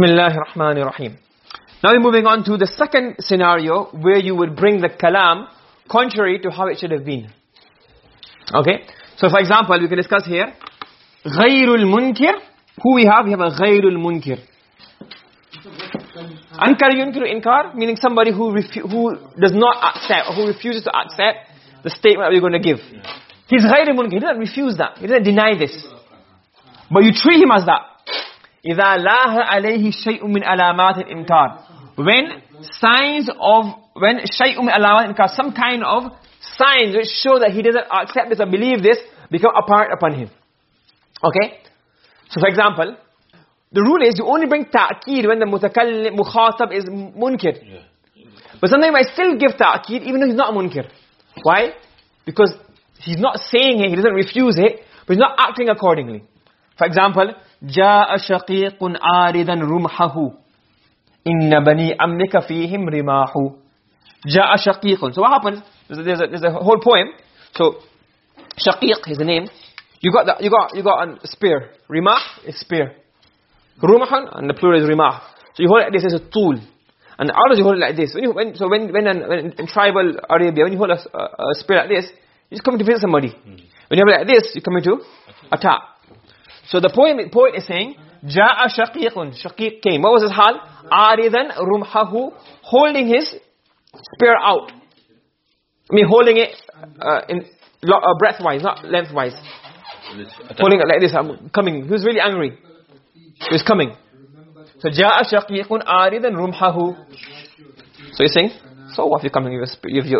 Bismillah ar-Rahman ar-Rahim. Now we're moving on to the second scenario where you would bring the kalam contrary to how it should have been. Okay? So for example, we can discuss here ghayrul munkir. Who we have? We have a ghayrul munkir. Ankar yunkiru inkar, meaning somebody who who does not accept, who refuses to accept the statement that we're going to give. He's ghayrul munkir, he doesn't refuse that, he doesn't deny this. But you treat him as that. إِذَا لَاهَ عَلَيْهِ شَيْءٌ مِّنْ عَلَامَاتِ الْإِنْكَارِ When signs of, when شَيْءٌ مِّنْ عَلَامَاتِ الْإِنْكَارِ Some kind of signs which show that he doesn't accept this or believe this, become apparent upon him. Okay? So for example, the rule is you only bring ta'keed when the mutakallim, mukhatab is munkir. Yeah. But sometimes I still give ta'keed even though he's not munkir. Why? Because he's not saying it, he doesn't refuse it, but he's not acting accordingly. For example, جاء شقيق عارضا رمحه إن بني أمك فيهم رماح جاء شقيق so what happens there's a, there's a, whole poem so shaqiq is the name you got the, you got you got a spear rimah is spear rumhan and the plural is rimah so you hold it like this as a tool and the others you hold it like this when you, when, so when when, in, when in tribal arabia when you hold a, a, a spear like this you just come to visit somebody mm. when you have it like this you come into attack so the poem, poet is saying, Ja'a shaqiqun. Shaqiq came. What was his hal? Aridan rumhahu. Holding his spear out. I mean, holding it uh, in uh, breadth-wise, not length-wise. Holding it like this. I'm coming. Who's really angry? Who's coming? So, Ja'a shaqiqun aridan rumhahu. So he's saying, so what if you're coming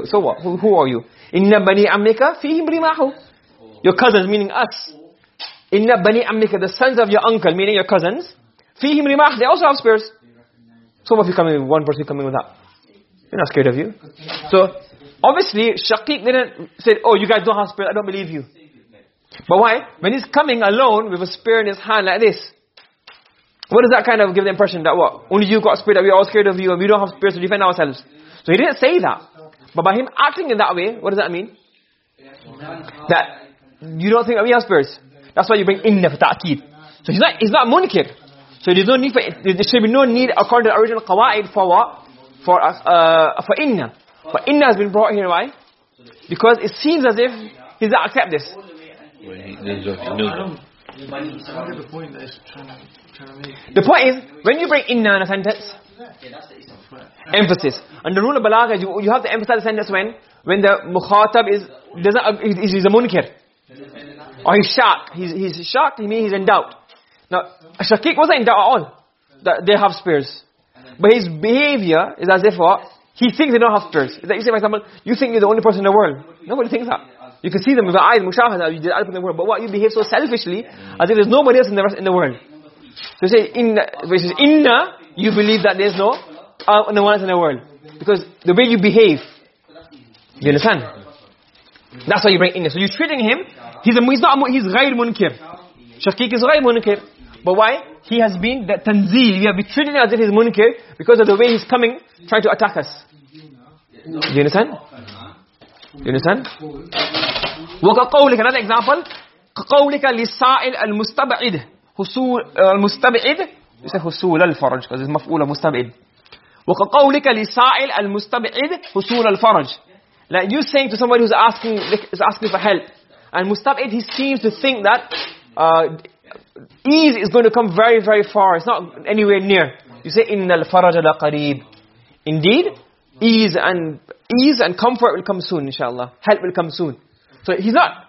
so what? Who, who are you? Inna bani amika fihim rimahu. Your cousins, meaning us. Inna bani ammika, the sons of your uncle, meaning your cousins, fihim rimah, they also have spears. So what if you coming with one person coming with that? They're not scared of you. So, obviously, Shaqiq didn't say, oh, you guys don't have spears, I don't believe you. But why? When he's coming alone with a spear in his hand like this, what does that kind of give the impression that what? Only you got spear, that we're all scared of you and we don't have spears to defend ourselves. So he didn't say that. But by him acting in that way, what does that mean? That you don't think that we have spears. That's why you bring inna for ta'keed. So he's not, he's not munkir. So there's no need for, there should be no need according to the original qawaid for what? For, uh, for inna. But inna has been brought here, why? Because it seems as if he doesn't accept this. The point is, when you bring inna in a sentence, emphasis. And the rule of balagha you, you have to emphasize the sentence when? When the mukhatab is, doesn't, is, is a munkir. Or he's shocked. He's, he's shocked, he means he's in doubt. Now, Shaqiq wasn't in doubt at all. That they have spears. But his behavior is as if what? He thinks they don't have spears. That you say, for example, you think you're the only person in the world. Nobody thinks that. You can see them with the eyes, mushahada, you did in the world. But what? You behave so selfishly as if there's nobody else in the, rest, in the world. So you say, inna, which is inna, you believe that there's no uh, no one else in the world. Because the way you behave. You understand? That's why you bring inna. So you're treating him He's, a, he's not a, he's غير munkir. Shaqiq is غير munkir. But why? He has been, that tanzeel, we have been treating him as if he's munkir because of the way he's coming, trying to attack us. Do you understand? Do you understand? وَكَقَوْلِكَ Another example. كَقَوْلِكَ لِسَائِلْ الْمُسْتَبْعِدِ حصول المستبعد يسمى حصول الفرج because it's مفعول مستبعد وكقولك لسائل المستبعد حصول الفرج like you saying to somebody who's asking is asking for help and Mustab'id, he seems to think that uh, ease is going to come very, very far. It's not anywhere near. You say, إِنَّ الْفَرَجَ لَقَرِيبٌ Indeed, ease and ease and comfort will come soon, inshallah. Help will come soon. So he's not,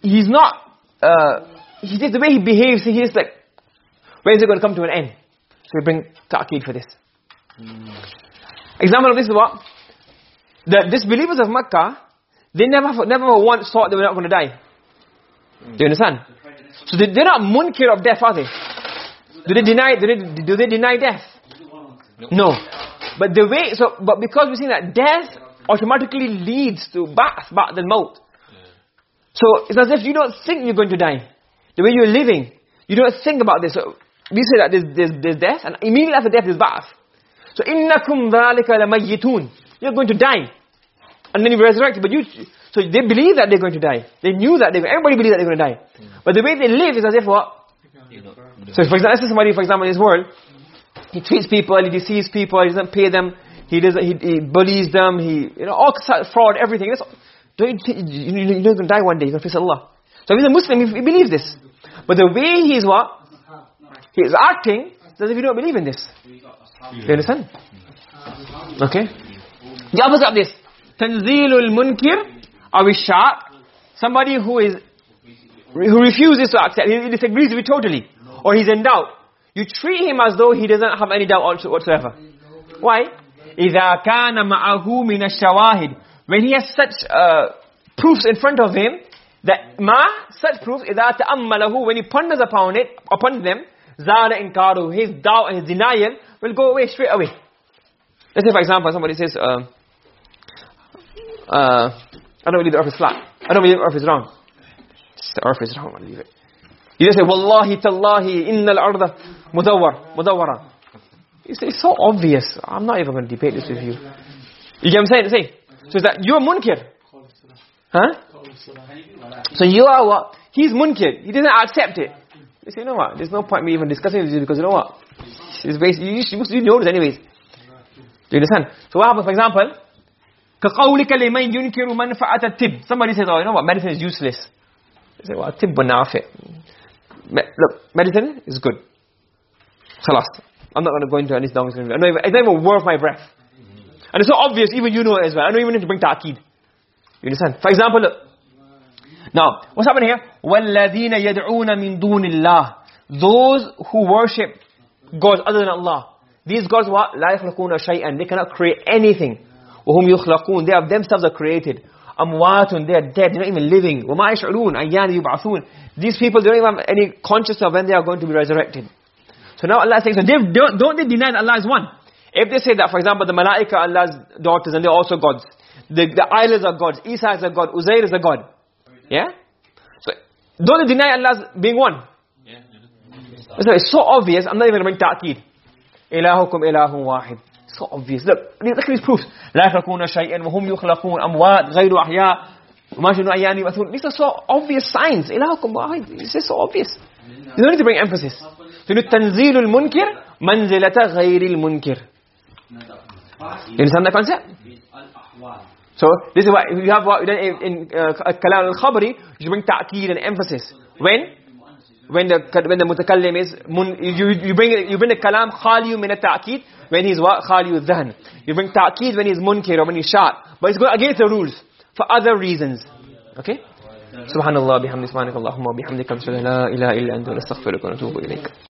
he's not, uh, he, the way he behaves, he's like, when is it going to come to an end? So we bring ta'qeed for this. Mm. Example of this is what? The disbelievers of Makkah, they never, never once thought they were not going to die. Do you understand? So they, they're not munkir of death, are they? Do they deny, do they, do they deny death? No. But the way, so, but because we see that death automatically leads to ba'th, ba'th and maut. So it's as if you don't think you're going to die. The way you're living, you don't think about this. So we say that there's, there's, death and immediately after death is ba'th. So innakum dhalika lamayitun. You're going to die and then you resurrect. But you, so they believe that they're going to die. They knew that they, everybody believes that they're going to die. But the way they live is as if what? So for example, somebody, for example, in this world, he treats people, he deceives people, he doesn't pay them, he doesn't, he, he bullies them, he, you know, all fraud, everything. That's, don't you, you, you're going to die one day, you're going to face Allah. So if he's a Muslim, he, he believes this. But the way he's what? He's acting, as if you don't believe in this. You understand? Okay? The opposite of this tanzilul munkir? Awishak somebody who is who refuses to accept he disagrees with you totally or he's in doubt. You treat him as though he doesn't have any doubt whatsoever. Why? Idha kana ma'ahu min ash-shawahid. When he has such uh, proofs in front of him that ma such proofs idha ta'ammalahu when he ponders upon it upon them zara inkaru his doubt and his denial will go away straight away. Let's say for example somebody says uh, uh, I don't believe the earth is flat. I don't believe the earth is round. The earth is round, I believe it. You just say, Wallahi tallahi inna al-arda mudawwar, mudawwara. It's, it's so obvious. I'm not even going to debate this with you. You get what I'm saying? Say, so is that you're munkir. Huh? So you are what? He's munkir. He doesn't accept it. You say, you know what? There's no point me even discussing with you because you know what? It's basically, you, you, this anyways. Do you understand? So what happens, for example, كقولك لمن ينكر منفعة الطب somebody says oh you know what? Medicine is useless. They say well الطب نافع. Look medicine is good. خلاص. I'm not going to go into any Islamic it's not even worth my breath. And it's so obvious even you know as well. I don't even need to bring ta'qid you understand? For example look. Now what's happening here? وَالَّذِينَ يَدْعُونَ مِن دُونِ اللَّهِ. Those who worship gods other than Allah. These gods what? لا يخلقون شيئا. They cannot create anything. وَهُمْ يُخْلَقُونَ They have themselves are created. أَمْوَاتٌ They are dead. They're not even living. وَمَا يَشْعُرُونَ أَيَّانِ يُبْعَثُونَ These people don't even have any consciousness of when they are going to be resurrected. So now Allah is saying, so they, don't, don't they deny that Allah is one? If they say that, for example, the Malaika are Allah's daughters and they're also gods. The, the islands are gods. Isa is a god. Uzair is a god. Yeah? So, don't they deny Allah's being one? Yeah. So it's so obvious, I'm not even going to bring ta'qeed. إلهكم إله واحد so obvious look look at these proofs لا يخلقون شيئا وهم يخلقون أموات غير أحياء وما شنو أيان يبعثون these are so obvious signs إلهكم واحد this is so obvious you don't need to bring emphasis so تنزيل المنكر منزلة غير المنكر you understand that concept so this is why you have what in, in uh, kalam al-khabari you bring ta'qeed and emphasis when when the when the mutakallim is you you bring you bring the kalam khali min at-ta'kid when he's what khali al-dhahn you bring ta'kid when he's munkir or when he's shart but it's going against the rules for other reasons. Okay? Subhanallah bihamdihi subhanakallahumma bihamdika la ilaha illa anta nastaghfiruka wa natubu ilayk